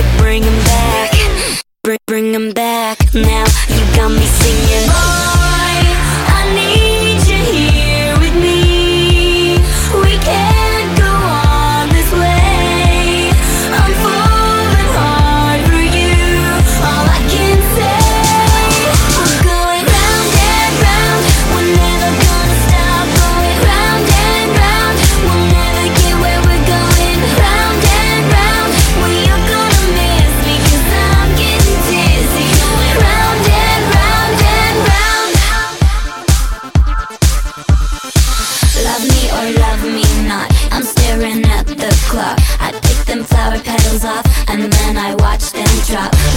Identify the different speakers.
Speaker 1: you bring them back. Bring, bring them back. Now the clock. I pick them flower petals off and then I watch them drop.